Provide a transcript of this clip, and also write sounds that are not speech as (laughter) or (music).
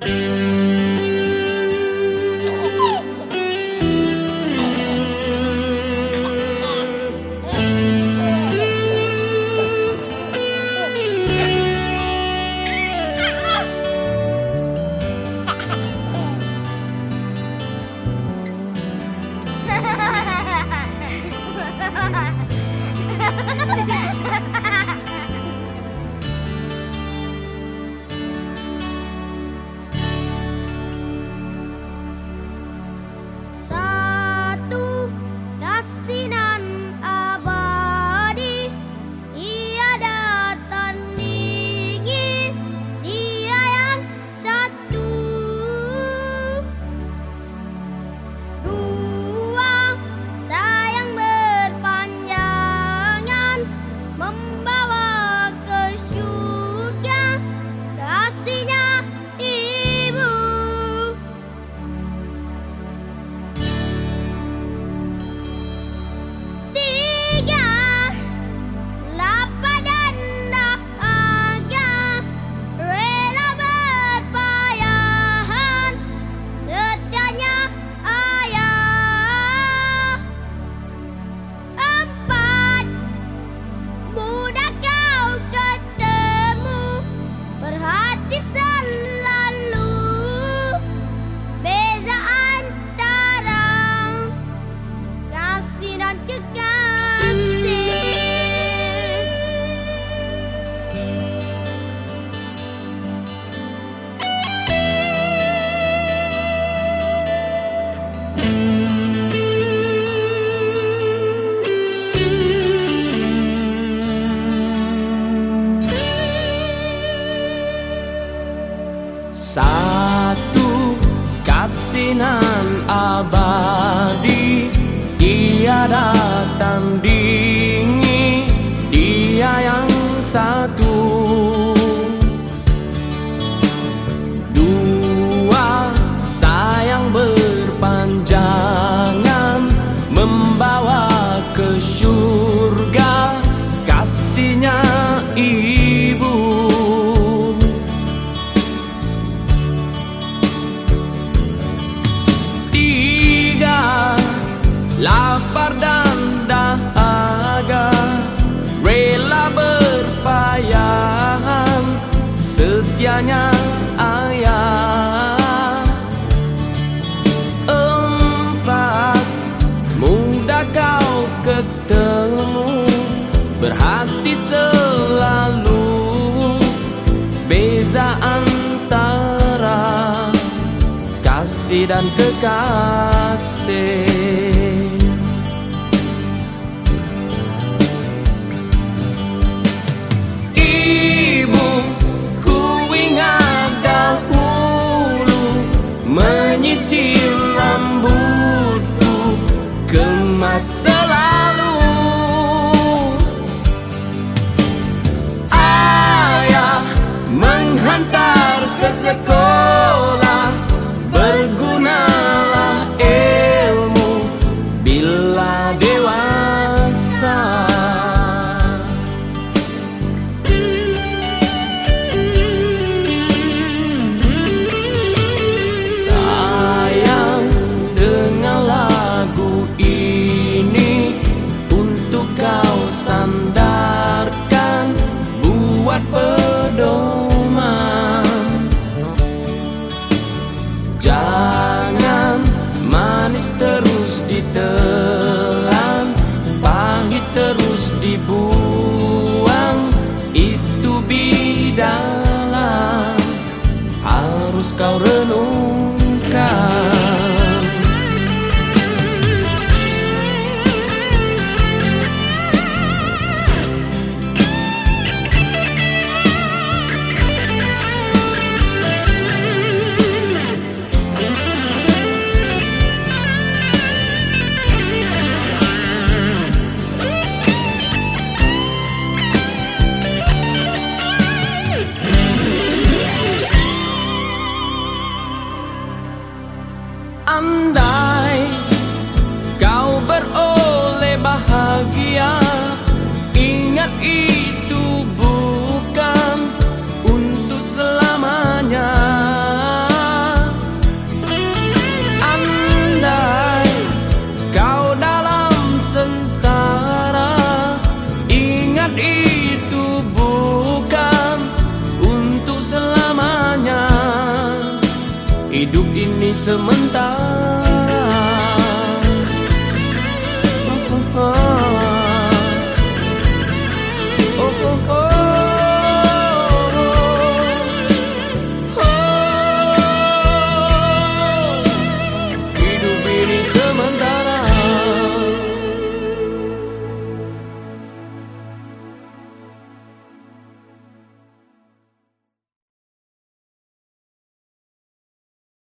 (laughs) 哈哈哈哈哈！di selalu beda antara kasih dan kekasih Satu kasinan abadi Tiada tandingi Setianya ayah. Empat Mudah kau ketemu Berhati selalu. Beza antara Kasih dan kekasih masa lalu Ayah menghantar ke sekolah Bergunalah ilmu bila dewasa boo. bahagia. Ingat itu bukan untuk selamanya. Andai kau dalam sengsara Ingat itu bukan untuk selamanya. Hidup ini sementara.